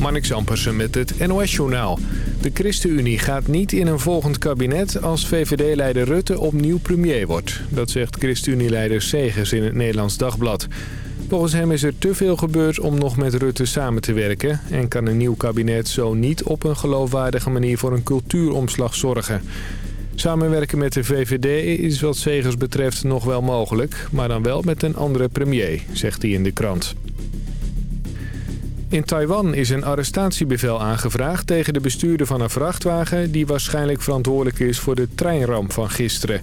Marnix Ampersen met het NOS-journaal. De ChristenUnie gaat niet in een volgend kabinet als VVD-leider Rutte opnieuw premier wordt. Dat zegt ChristenUnie-leider Segers in het Nederlands Dagblad. Volgens hem is er te veel gebeurd om nog met Rutte samen te werken... en kan een nieuw kabinet zo niet op een geloofwaardige manier voor een cultuuromslag zorgen. Samenwerken met de VVD is wat Segers betreft nog wel mogelijk... maar dan wel met een andere premier, zegt hij in de krant. In Taiwan is een arrestatiebevel aangevraagd tegen de bestuurder van een vrachtwagen... die waarschijnlijk verantwoordelijk is voor de treinramp van gisteren.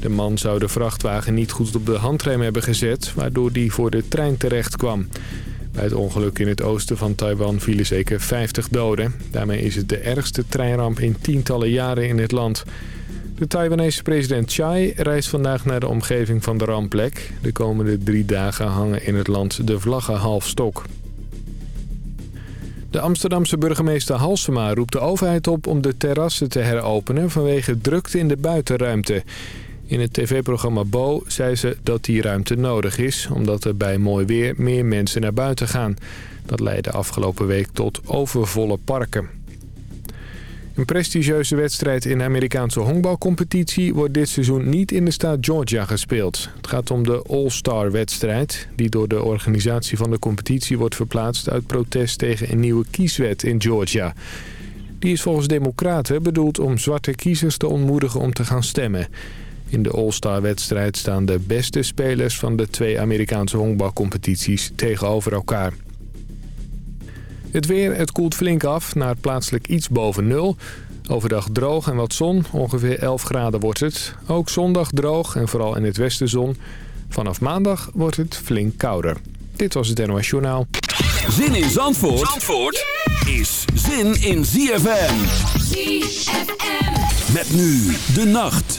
De man zou de vrachtwagen niet goed op de handrem hebben gezet... waardoor die voor de trein terecht kwam. Bij het ongeluk in het oosten van Taiwan vielen zeker 50 doden. Daarmee is het de ergste treinramp in tientallen jaren in het land. De Taiwanese president Tsai reist vandaag naar de omgeving van de rampplek. De komende drie dagen hangen in het land de vlaggen half stok. De Amsterdamse burgemeester Halsema roept de overheid op om de terrassen te heropenen vanwege drukte in de buitenruimte. In het tv-programma Bo zei ze dat die ruimte nodig is... omdat er bij mooi weer meer mensen naar buiten gaan. Dat leidde afgelopen week tot overvolle parken. Een prestigieuze wedstrijd in de Amerikaanse honkbalcompetitie wordt dit seizoen niet in de staat Georgia gespeeld. Het gaat om de All-Star wedstrijd die door de organisatie van de competitie wordt verplaatst uit protest tegen een nieuwe kieswet in Georgia. Die is volgens democraten bedoeld om zwarte kiezers te ontmoedigen om te gaan stemmen. In de All-Star wedstrijd staan de beste spelers van de twee Amerikaanse honkbalcompetities tegenover elkaar. Het weer, het koelt flink af naar plaatselijk iets boven nul. Overdag droog en wat zon, ongeveer 11 graden wordt het. Ook zondag droog en vooral in het westen zon. Vanaf maandag wordt het flink kouder. Dit was het NOS Journaal. Zin in Zandvoort, Zandvoort is zin in ZFM. ZFM. Met nu de nacht.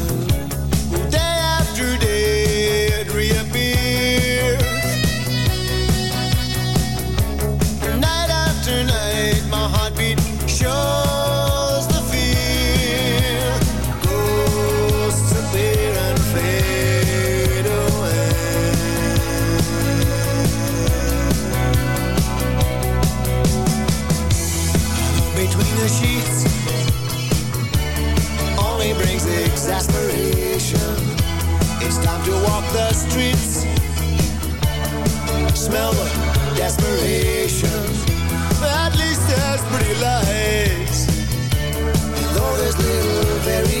desperation At least there's pretty lights Though there's little very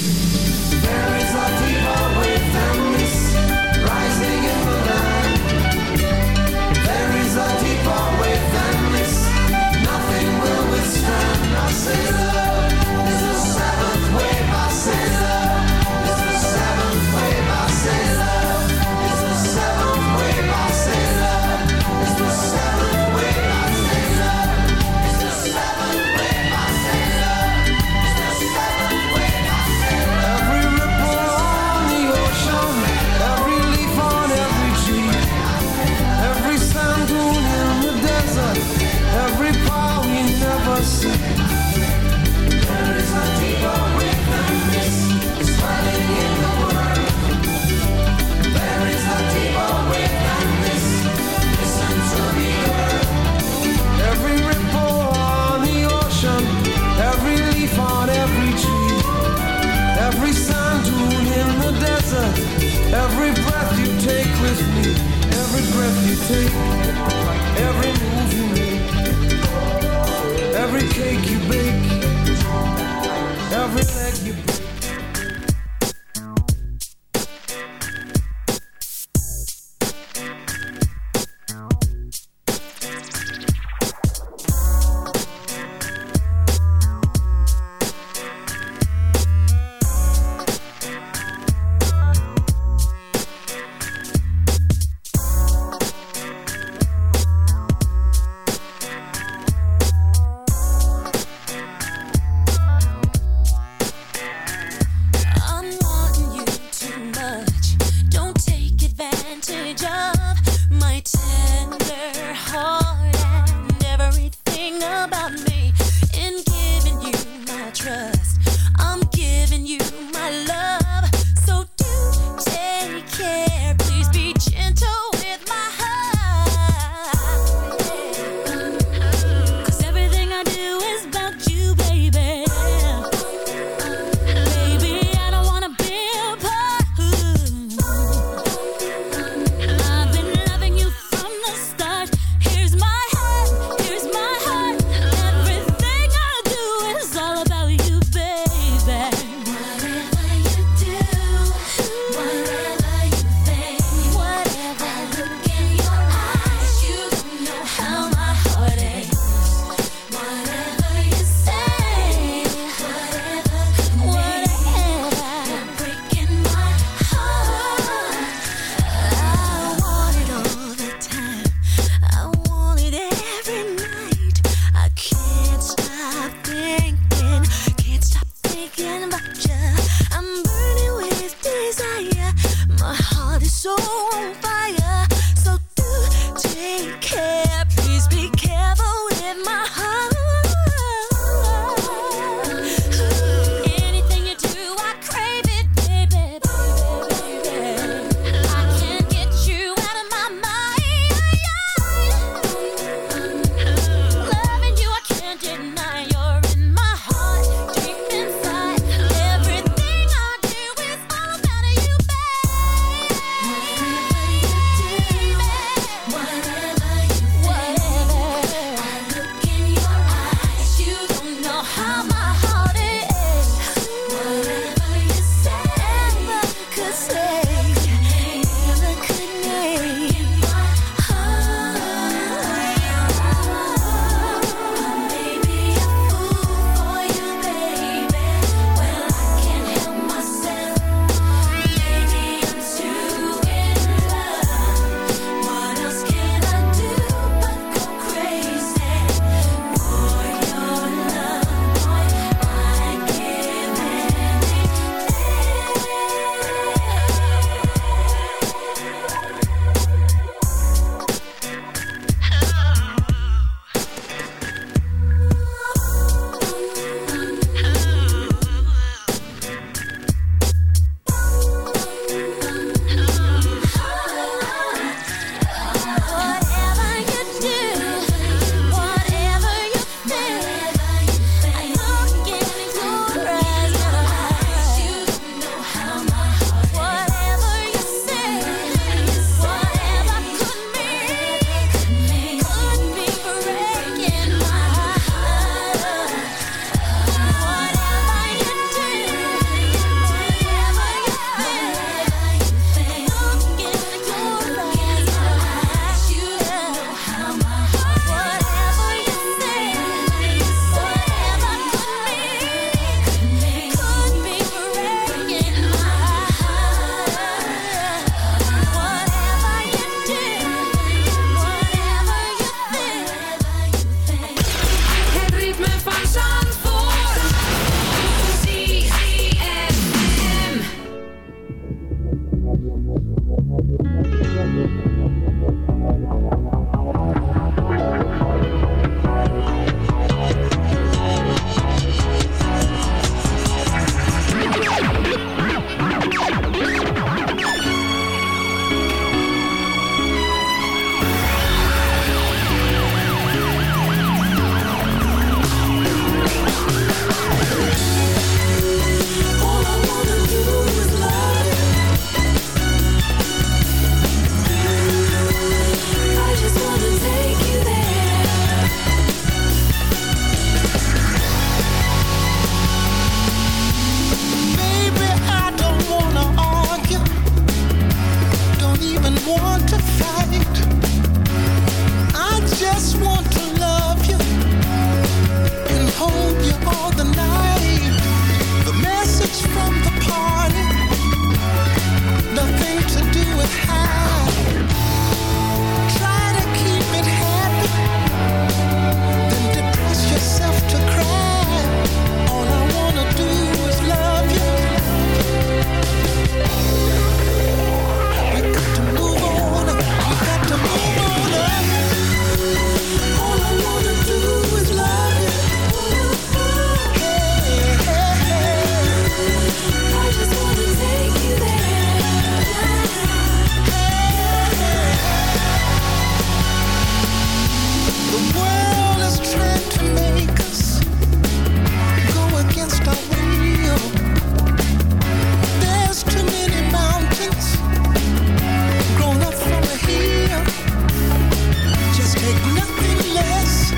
take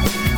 Peace.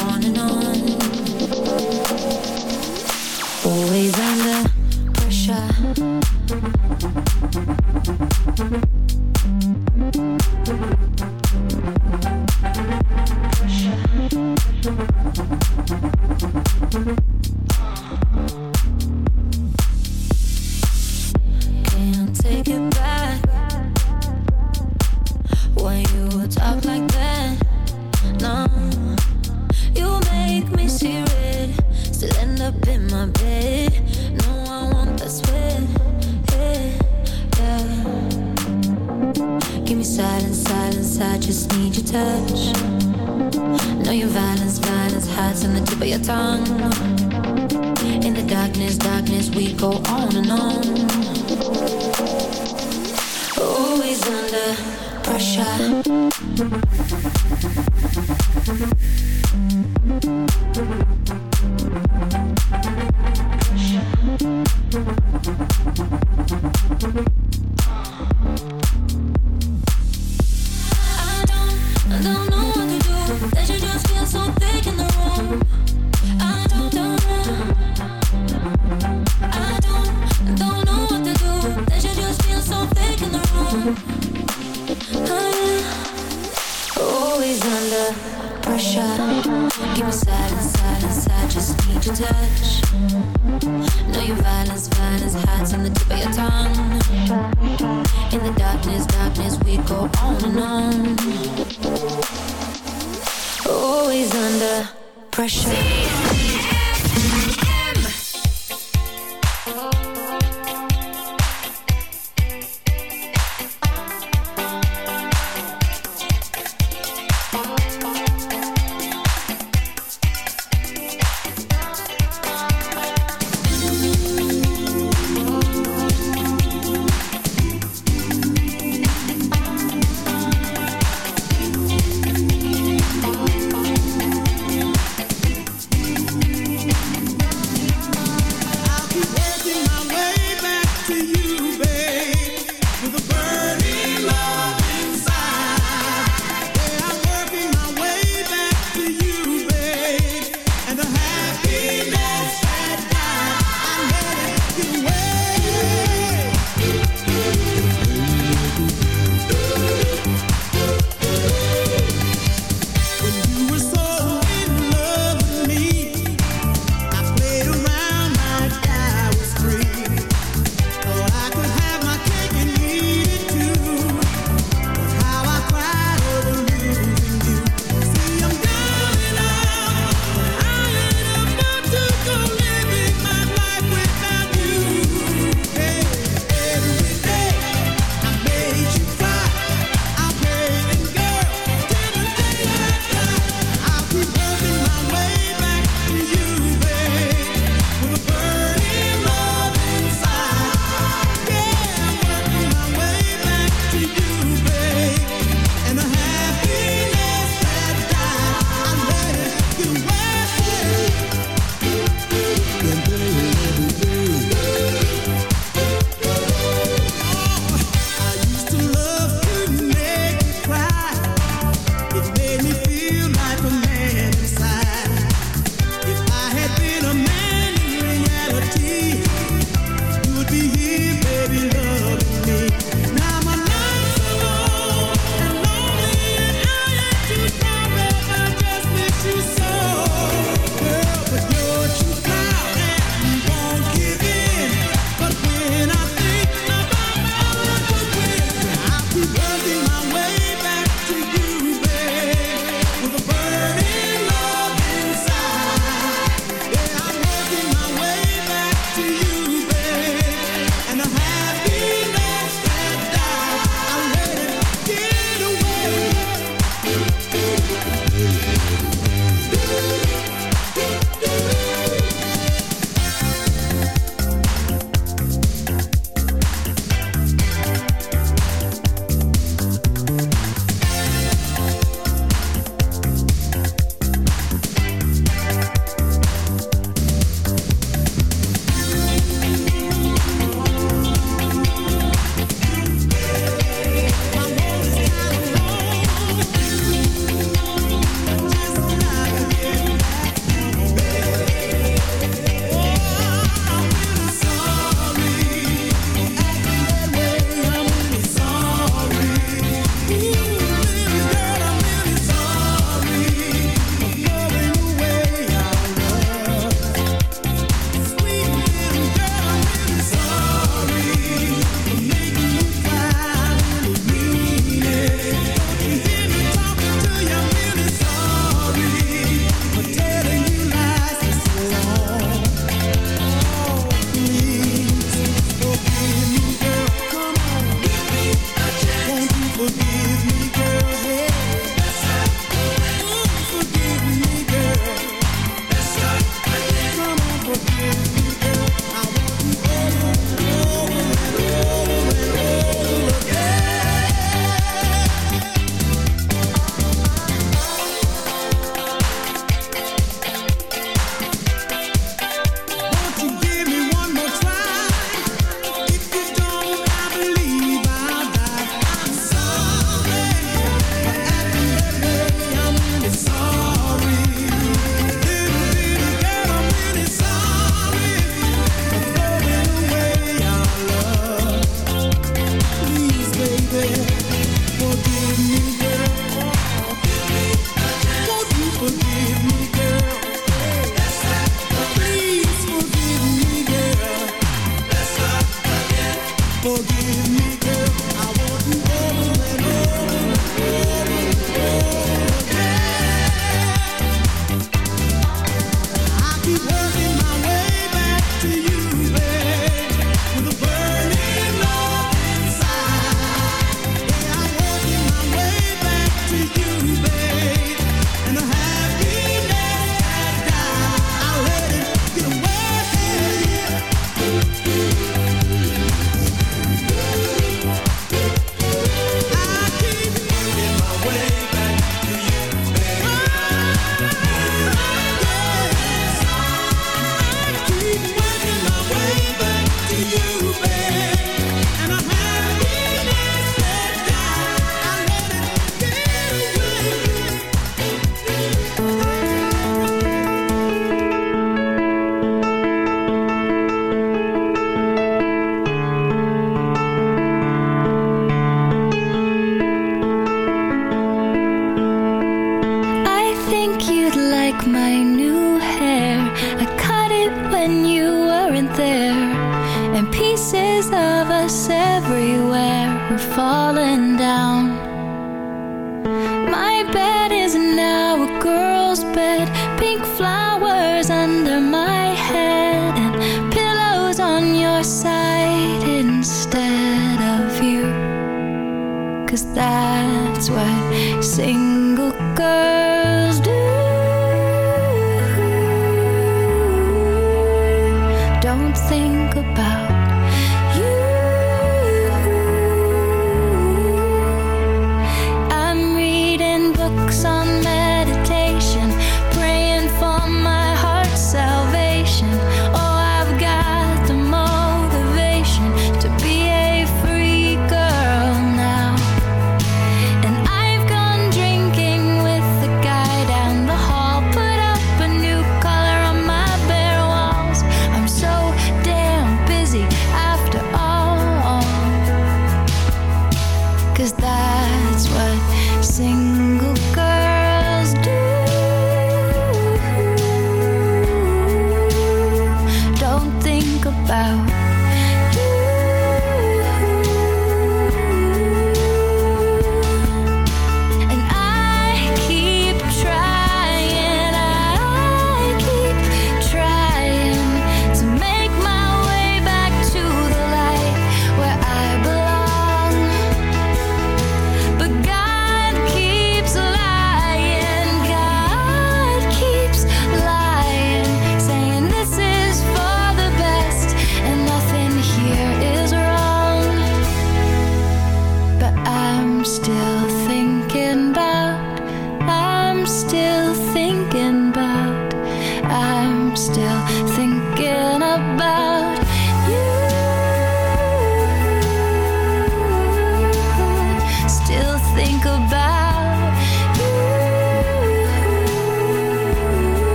on and on.